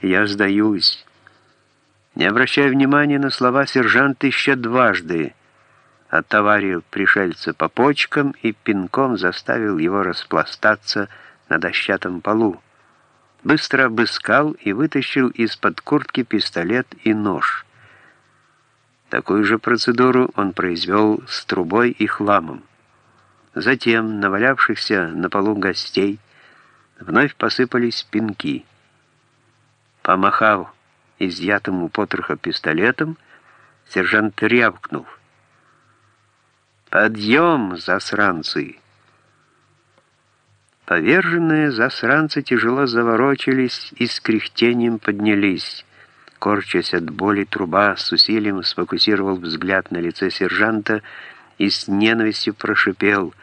Я сдаюсь». Не обращая внимания на слова, сержант еще дважды оттоварил пришельца по почкам и пинком заставил его распластаться на дощатом полу. Быстро обыскал и вытащил из-под куртки пистолет и нож. Такую же процедуру он произвел с трубой и хламом. Затем, навалявшихся на полу гостей, вновь посыпались пинки. Помахав изъятым потроха пистолетом, сержант рявкнул. «Подъем, засранцы!» Поверженные засранцы тяжело заворочились и с кряхтением поднялись. Корчась от боли, труба с усилием сфокусировал взгляд на лице сержанта и с ненавистью прошипел.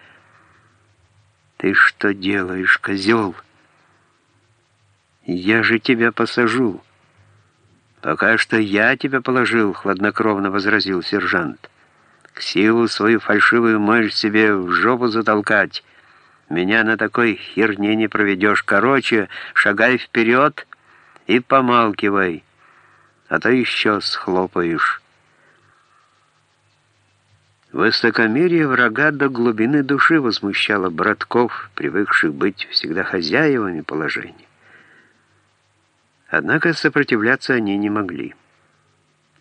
«Ты что делаешь, козел? Я же тебя посажу!» «Пока что я тебя положил», — хладнокровно возразил сержант. «К силу свою фальшивую можешь себе в жопу затолкать. Меня на такой херне не проведешь. Короче, шагай вперед и помалкивай, а то еще схлопаешь». Высокомерие врага до глубины души возмущало братков, привыкших быть всегда хозяевами положения. Однако сопротивляться они не могли.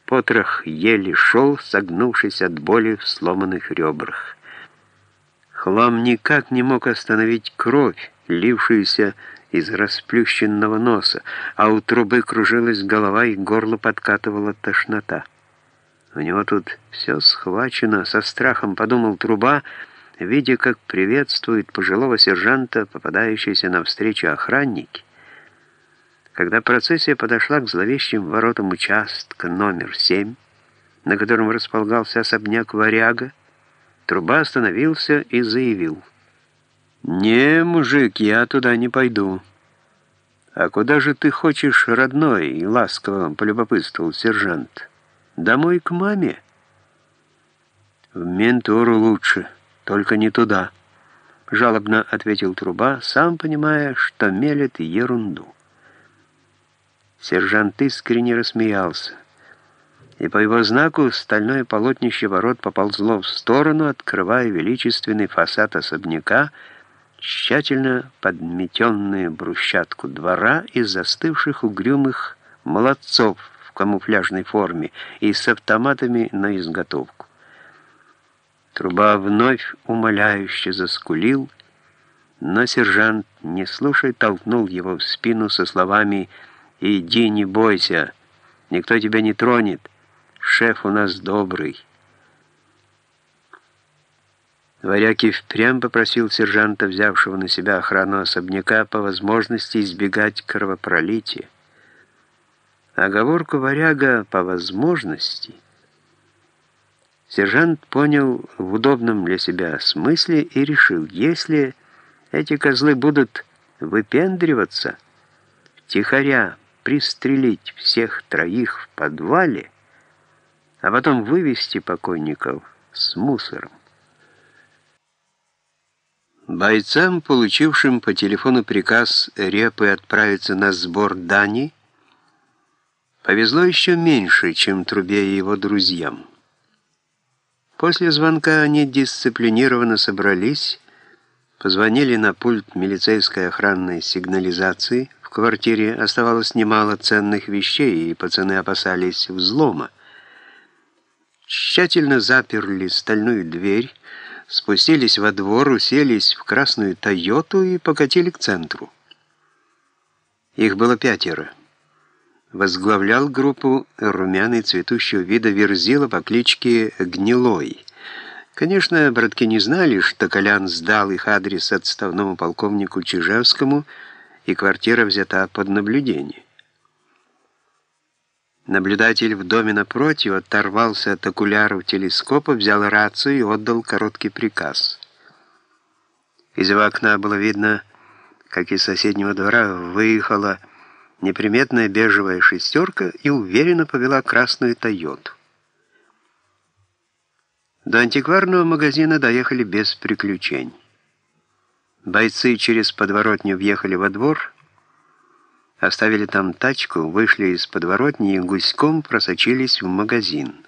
Потрох еле шел, согнувшись от боли в сломанных ребрах. Хлам никак не мог остановить кровь, лившуюся из расплющенного носа, а у трубы кружилась голова и горло подкатывала тошнота. У него тут все схвачено, со страхом подумал труба, видя, как приветствует пожилого сержанта попадающиеся навстречу охранники. Когда процессия подошла к зловещим воротам участка номер 7, на котором располагался особняк «Варяга», труба остановился и заявил. «Не, мужик, я туда не пойду». «А куда же ты хочешь, родной?» — и ласково полюбопытствовал сержант. «Домой к маме?» «В ментуру лучше, только не туда», — жалобно ответил труба, сам понимая, что мелет ерунду. Сержант искренне рассмеялся, и по его знаку стальное полотнище ворот поползло в сторону, открывая величественный фасад особняка, тщательно подметенную брусчатку двора из застывших угрюмых молодцов в камуфляжной форме и с автоматами на изготовку. Труба вновь умоляюще заскулил, но сержант, не слушая, толкнул его в спину со словами «Связь». «Иди, не бойся, никто тебя не тронет, шеф у нас добрый». Варяки впрямь попросил сержанта, взявшего на себя охрану особняка, по возможности избегать кровопролития. Оговорку варяга «по возможности» сержант понял в удобном для себя смысле и решил, если эти козлы будут выпендриваться, тихоря, пристрелить всех троих в подвале, а потом вывести покойников с мусором. Бойцам, получившим по телефону приказ Репы отправиться на сбор дани, повезло еще меньше, чем Трубе и его друзьям. После звонка они дисциплинированно собрались, позвонили на пульт милицейской охранной сигнализации, квартире оставалось немало ценных вещей, и пацаны опасались взлома. Тщательно заперли стальную дверь, спустились во двор, уселись в красную «Тойоту» и покатили к центру. Их было пятеро. Возглавлял группу румяный цветущего вида верзила по кличке Гнилой. Конечно, братки не знали, что Колян сдал их адрес отставному полковнику Чижевскому, и квартира взята под наблюдение. Наблюдатель в доме напротив оторвался от окуляров телескопа, взял рацию и отдал короткий приказ. Из его окна было видно, как из соседнего двора выехала неприметная бежевая шестерка и уверенно повела красную «Тойоту». До антикварного магазина доехали без приключений. Бойцы через подворотню въехали во двор, оставили там тачку, вышли из подворотни и гуськом просочились в магазин.